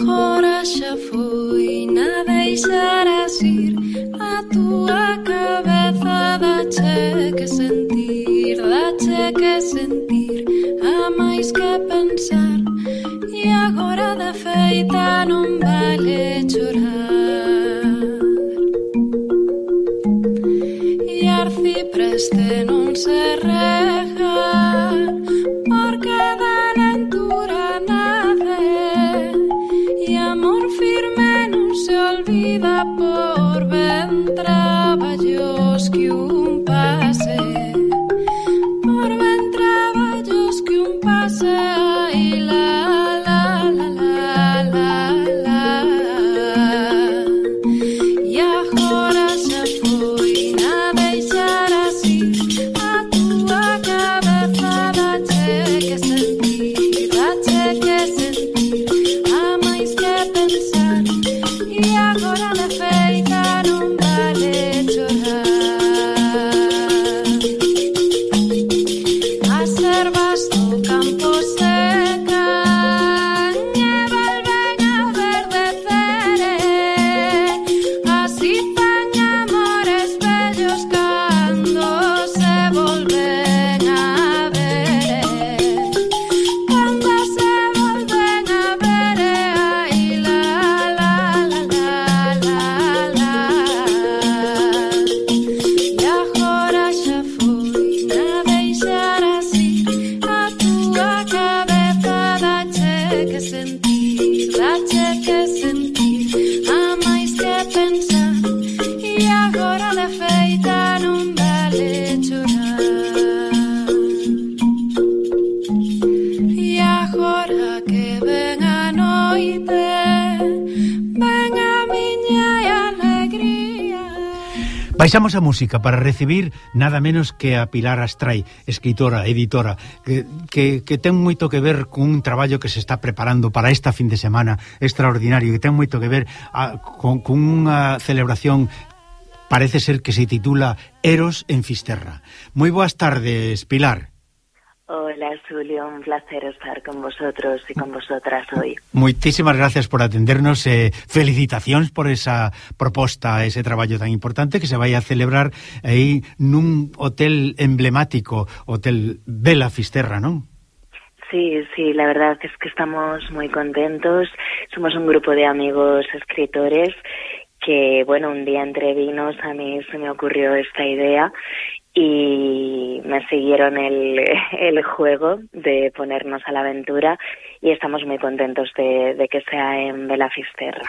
agora xa foi na deixaras ir a tua cabeza dache que sentir dache que sentir a máis que pensar e agora da feita non vale chorar e arcipreste non se re Baixamos a música para recibir nada menos que a Pilar Astray, escritora, editora, que, que, que ten moito que ver cun traballo que se está preparando para esta fin de semana extraordinario, que ten moito que ver a, con, con unha celebración parece ser que se titula Eros en Fisterra. Moi boas tardes, Pilar. Hola, Julio, un placer estar con vosotros y con vosotras hoy. Moitísimas gracias por atendernos. Eh, felicitacións por esa proposta, ese traballo tan importante que se vai a celebrar aí nun hotel emblemático, Hotel Vela Fisterra, non? Sí, sí, la verdad es que estamos muy contentos. Somos un grupo de amigos escritores que, bueno, un día entre vinos a mí se me ocurrió esta idea y me siguieron el, el juego de ponernos a la aventura y estamos muy contentos de, de que sea en Belafisterra.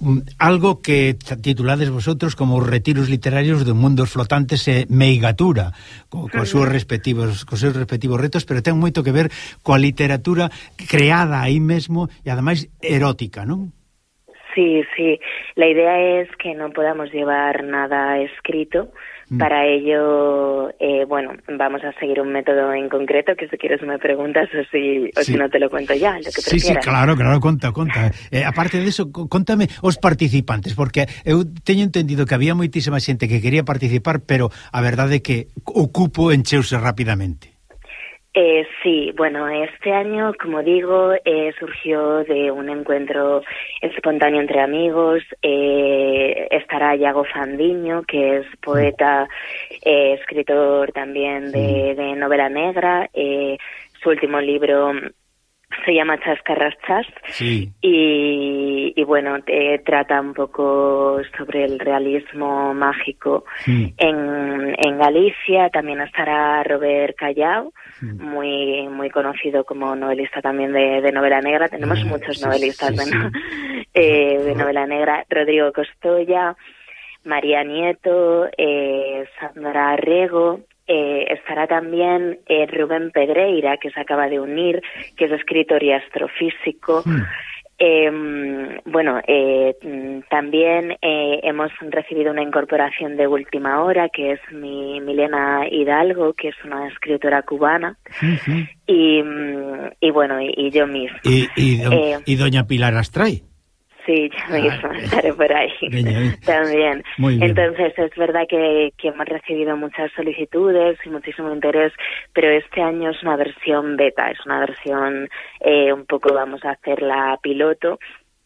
Mm, algo que titulades vosotros como retiros literarios de mundos flotantes e meigatura, co, co seus respectivos co seus respectivos retos, pero ten moito que ver coa literatura creada aí mesmo e ademais erótica, non? Sí, sí. La idea es que no podamos llevar nada escrito. Mm. Para ello, eh, bueno, vamos a seguir un método en concreto que si quieres me preguntas o si, o sí. si no te lo cuento ya, lo que Sí, prefieras. sí, claro, claro, conta, conta. Eh, aparte de eso, contame os participantes, porque eu teño entendido que había moitísima xente que quería participar, pero a verdade é que o cupo encheuse rapidamente. Eh, sí, bueno, este año, como digo, eh, surgió de un encuentro espontáneo entre amigos. Eh, estará Iago Fandiño, que es poeta, eh, escritor también de, de novela negra. Eh, su último libro se llama Chascarrachas. Sí. Y, y bueno, eh, trata un poco sobre el realismo mágico en, en Galicia. También estará Robert Callao. Muy muy conocido como novelista también de, de novela negra. Tenemos Ah, muchos sí, novelistas sí, de, no- eh, de novela negra. Rodrigo Costoya, María Nieto, eh, Sandra Arrego. eh, estará también eh, Rubén Pedreira, que se acaba de unir, que es escritor y astrofísico. Mm. Eh, bueno, eh, también eh, hemos recibido una incorporación de última hora, que es mi Milena Hidalgo, que es una escritora cubana, y, mm, y bueno, y, y yo misma. E, do, Eh, doña Pilar Astray. Sí, yo misma Ah, estaré por ahí Veña, veña. también. Muy bien. Entonces es verdad que, que hemos recibido muchas solicitudes y muchísimo interés, pero este año es una versión beta, es una versión eh, un poco, vamos a hacer la piloto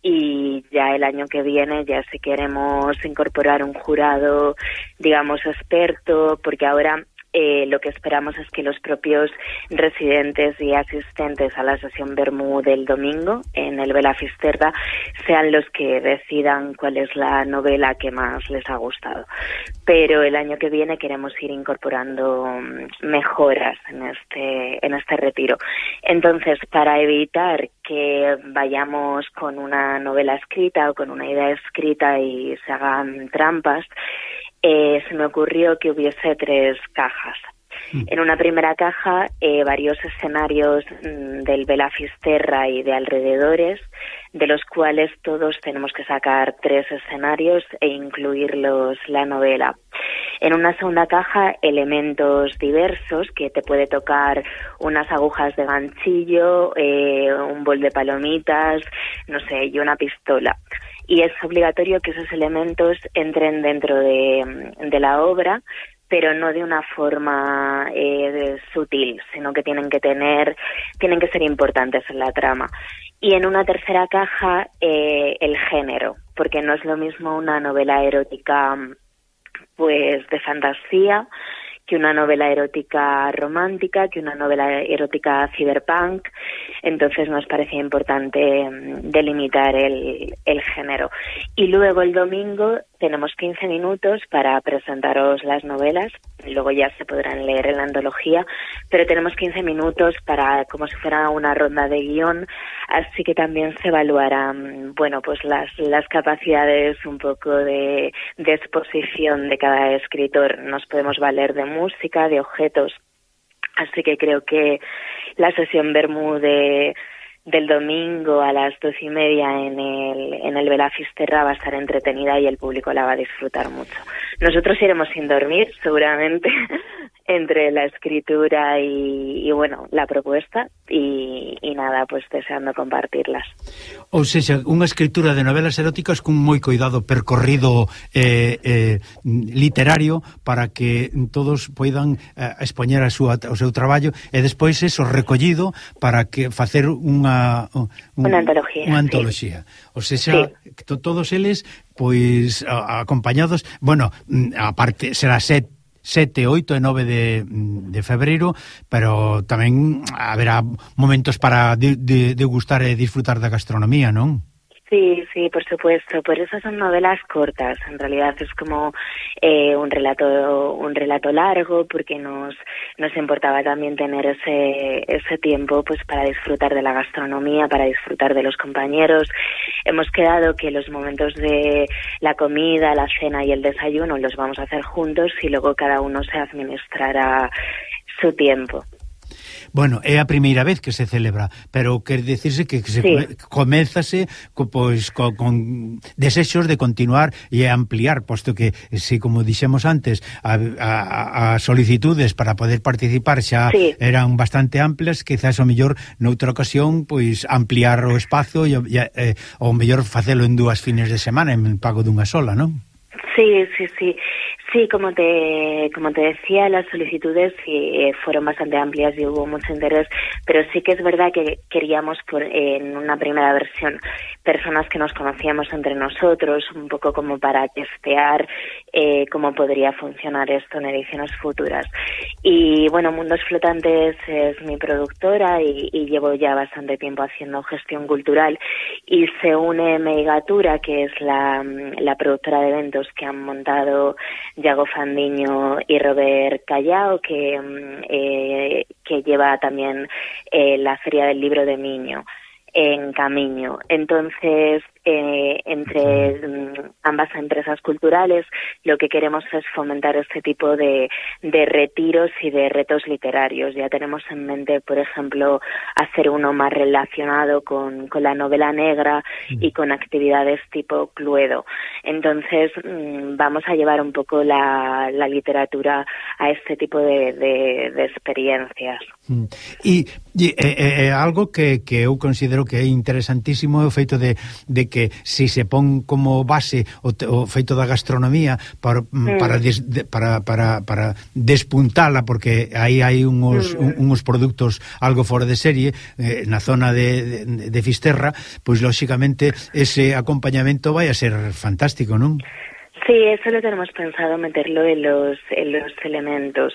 y ya el año que viene ya si queremos incorporar un jurado digamos experto porque ahora eh, lo que esperamos es que los propios residentes y asistentes a la sesión Bermú del domingo en el Vela Fisterra sean los que decidan cuál es la novela que más les ha gustado. Pero el año que viene queremos ir incorporando mm, mejoras en este, en este retiro. Entonces, para evitar que vayamos con una novela escrita o con una idea escrita y se hagan trampas, eh, se me ocurrió que hubiese tres cajas. Mm. En una primera caja, eh, varios escenarios mm, del Belafisterra y de alrededores, de los cuales todos tenemos que sacar tres escenarios e incluirlos la novela. En una segunda caja, elementos diversos que te puede tocar unas agujas de ganchillo, eh, un bol de palomitas, no sé, y una pistola y es obligatorio que esos elementos entren dentro de, de la obra pero no de una forma eh, sutil, sino que tienen que tener, tienen que ser importantes en la trama. Y en una tercera caja, eh, el género, porque no es lo mismo una novela erótica, pues, de fantasía, que una novela erótica romántica, que una novela erótica cyberpunk. Entonces nos parecía importante mm, delimitar el, el género. Y luego el domingo tenemos 15 minutos para presentaros las novelas, luego ya se podrán leer en la antología, pero tenemos 15 minutos para como si fuera una ronda de guion, así que también se evaluarán, bueno, pues las, las capacidades un poco de, de exposición de cada escritor. Nos podemos valer de música, de objetos, así que creo que la sesión Bermúdez del domingo a las dos y media en el, en el Velafisterra va a estar entretenida y el público la va a disfrutar mucho. Nosotros iremos sin dormir, seguramente, entre la escritura y, y bueno, la propuesta y, y, nada, pues deseando compartirlas. Ou seja, unha escritura de novelas eróticas cun moi cuidado percorrido eh, eh, literario para que todos poidan eh, expoñer a súa, o seu traballo e despois eso recollido para que facer unha un, unha antoloxía. Unha antología. Sí. O seja, sí. todos eles pois a, acompañados, bueno, aparte será set 7, 8 e 9 de, de febreiro, pero tamén haberá momentos para de, de, degustar e disfrutar da gastronomía, non? Sí, sí, por supuesto. Por eso son novelas cortas. En realidad es como eh, un relato, un relato largo, porque nos nos importaba también tener ese ese tiempo, pues para disfrutar de la gastronomía, para disfrutar de los compañeros. Hemos quedado que los momentos de la comida, la cena y el desayuno los vamos a hacer juntos y luego cada uno se administrará su tiempo. Bueno, é a primeira vez que se celebra, pero quer decirse que se sí. comezase co, pois, co, con desexos de continuar e ampliar, posto que, si como dixemos antes, a, a, a solicitudes para poder participar xa sí. eran bastante amplias, quizás o mellor noutra ocasión pois ampliar o espazo e, e, e o mellor facelo en dúas fines de semana, en pago dunha sola, non? Sí, sí, sí. Sí, como te, como te decía, las solicitudes sí, eh, fueron bastante amplias y hubo mucho interés, pero sí que es verdad que queríamos en una primera versión personas que nos conocíamos entre nosotros, un poco como para testear eh, cómo podría funcionar esto en ediciones futuras. Y bueno, Mundos Flotantes es mi productora y, y llevo ya bastante tiempo haciendo gestión cultural y se une Meigatura, que es la, la productora de eventos que han montado Yago Fandiño y Robert Callao, que, mm, eh, que lleva también eh, la Feria del Libro de Miño en Camino. Entonces, eh, entre mm, ambas empresas culturales, lo que queremos es fomentar este tipo de, de retiros y de retos literarios. Ya tenemos en mente, por ejemplo, hacer uno más relacionado con, con la novela negra mm. y con actividades tipo Cluedo. Entonces, mm, vamos a llevar un poco la, la literatura a este tipo de, de, de experiencias. E, e, e, e algo que, que eu considero que é interesantísimo é o feito de, de que porque si se pon como base o, o feito da gastronomía para, mm, mm. para, des, para, para, para despuntala, porque aí hai unhos, mm. un, unhos produtos algo fora de serie, eh, na zona de, de, de Fisterra, pois lóxicamente ese acompañamento vai a ser fantástico, non? Sí, eso lo tenemos pensado meterlo en los en los elementos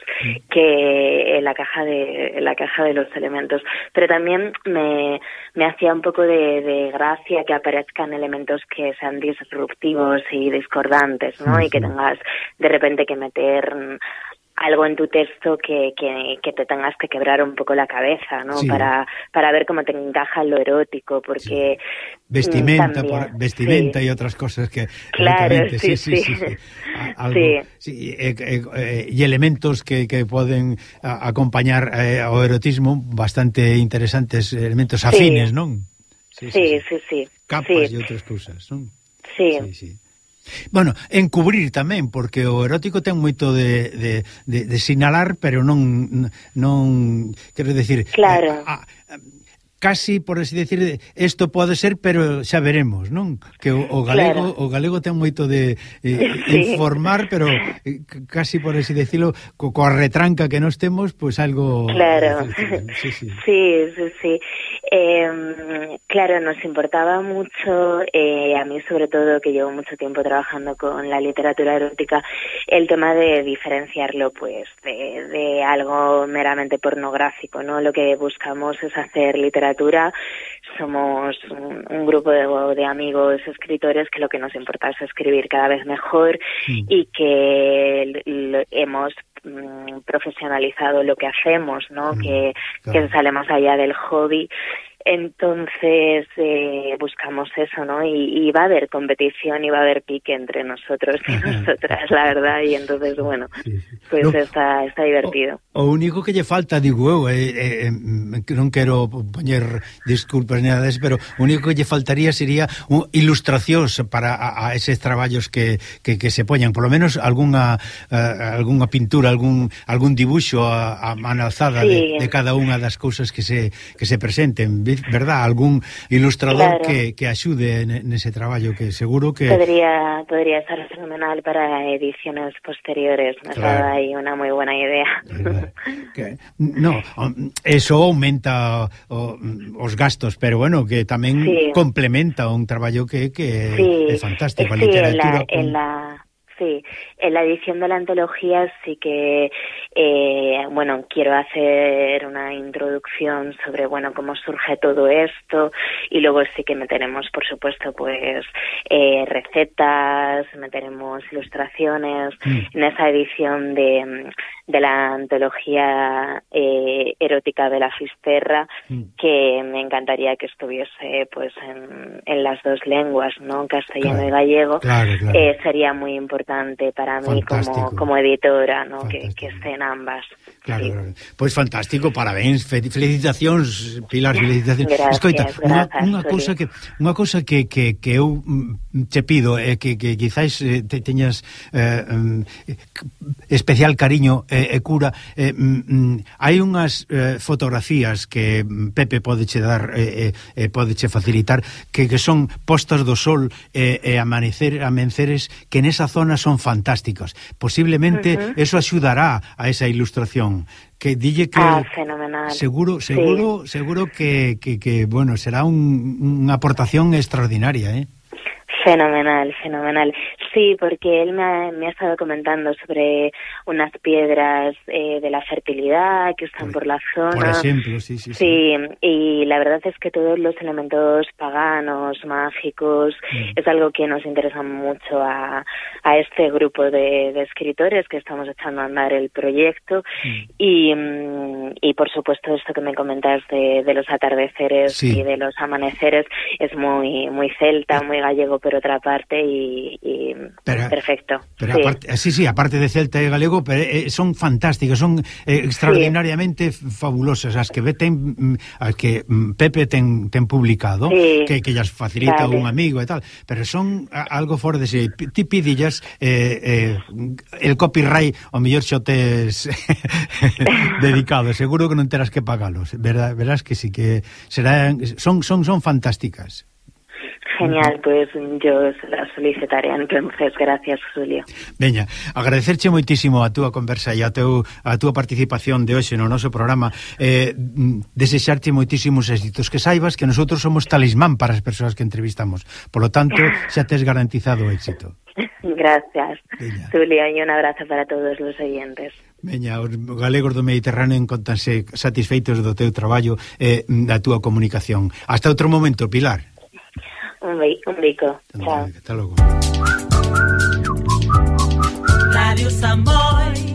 que en la caja de en la caja de los elementos, pero también me, me hacía un poco de, de gracia que aparezcan elementos que sean disruptivos y discordantes, ¿no? Y que tengas de repente que meter algo en tu texto que, que, que, te tengas que quebrar un poco la cabeza, ¿no? Sí. Para, para ver cómo te encaja lo erótico, porque... Sí. Vestimenta, mm, también, por, vestimenta sí. y otras cosas que... Claro, sí, sí, sí. Algo, eh, eh, eh, y elementos que, que pueden a, acompañar eh, ao erotismo bastante interesantes, elementos afines, ¿no? Sí, sí, sí. sí, Capas y otras cosas, ¿no? sí. sí. Bueno, encubrir tamén, porque o erótico ten moito de, de, de, de sinalar, pero non, non quero decir, claro. eh, a, casi por así decir, isto pode ser, pero xa veremos, non? Que o, o galego, claro. o galego ten moito de eh, sí. informar, pero eh, casi por así decirlo, co, coa retranca que nos temos, pois pues algo Claro. Sí, sí. Sí, sí, sí. Eh, claro, nos importaba mucho, eh, a mí sobre todo, que llevo mucho tiempo trabajando con la literatura erótica, el tema de diferenciarlo pues de, de algo meramente pornográfico, ¿no? Lo que buscamos es hacer literatura, somos un, un grupo de, de, amigos escritores que lo que nos importa es escribir cada vez mejor sí. y que hemos mm, profesionalizado lo que hacemos, ¿no? Mm, que, claro. que sale más allá del hobby Entonces eh, buscamos eso, ¿no? Y, y, va a haber competición y va a haber pique entre nosotros y nosotras, la verdad. Y entonces, bueno, sí, sí. pues no, está, está divertido. O, o único que lle falta, digo eu, eh, eh, non quero poñer disculpas nada pero o único que lle faltaría sería un, ilustracións para a, a eses traballos que, que, que se poñan, Por lo menos algunha uh, algunha pintura, algún algún dibuixo a, a man alzada sí. de, de cada unha das cousas que se que se presenten, verdad, algún ilustrador claro. que, que axude nese traballo que seguro que... Podría, podría ser fenomenal para ediciones posteriores, me claro. aí unha moi buena idea. Que, no, eso aumenta o, os gastos, pero bueno, que tamén sí. complementa un traballo que, que sí. é fantástico, sí, a literatura... En la, en la... Sí, en la edición de la antología sí que, eh, bueno, quiero hacer una introducción sobre, bueno, cómo surge todo esto y luego sí que meteremos, por supuesto, pues eh, recetas, meteremos ilustraciones mm. en esa edición de, de la antología eh, erótica de la Fisterra mm. que me encantaría que estuviese, pues, en, en las dos lenguas, ¿no? Castellano claro, y gallego. Claro, claro. Eh, sería muy importante importante para mí como, como editora, ¿no? Que, que estén ambas. Claro, sí. claro, Pues fantástico, parabéns, felicitacións, Pilar, felicitacións. Gracias, Escoita, unha, unha cousa que unha cousa que, que, que eu mm, te pido é eh, que, que quizáis eh, te teñas eh, mm, especial cariño eh, e eh, cura. Eh, mm, mm, hai unhas eh, fotografías que Pepe podeche dar eh, eh, eh podeche facilitar que, que son postas do sol eh, e eh, eh, amanecer, amenceres que nesa zona personas son fantásticos. Posiblemente uh -huh. eso axudará a esa ilustración que dille que ah, fenomenal. seguro seguro sí. seguro que, que, que bueno, será un, unha aportación extraordinaria, eh? Fenomenal, fenomenal. Sí, porque él me ha, me ha estado comentando sobre unas piedras eh, de la fertilidad que están por, por la zona. Por ejemplo, sí, sí, sí, sí. y la verdad es que todos los elementos paganos, mágicos, mm. es algo que nos interesa mucho a, a este grupo de, de escritores que estamos echando a andar el proyecto. Mm. Y, mm, y por supuesto esto que me comentas de, de los atardeceres sí. y de los amaneceres es muy, muy celta, muy gallego, por otra parte y, y pero, perfecto. Pero sí. Aparte, eh, sí, sí, aparte de celta e galego, pero, eh, eh son fantásticas, son eh, extraordinariamente sí. fabulosas as que ten, mm, as que mm, Pepe ten, ten publicado, sí. que, que llas facilita vale. un amigo e tal, pero son algo fora de si. Ti pidillas eh, eh, el copyright o mellor xo tes dedicado, seguro que non terás que pagalos, verás, verás que sí que serán son son son fantásticas. Genial, pues yo la solicitaré, entonces gracias, Julio. Veña, agradecerche moitísimo a túa conversa e a, teu, a túa participación de hoxe no noso programa. Eh, desexarte moitísimos éxitos que saibas que nosotros somos talismán para as persoas que entrevistamos. Polo tanto, xa tes garantizado o éxito. Gracias, Veña. Julio, e un abrazo para todos os oyentes. Veña, os galegos do Mediterráneo encontranse satisfeitos do teu traballo e eh, da túa comunicación. Hasta outro momento, Pilar un, be un beico. Chao. Hasta logo. Radio Samboy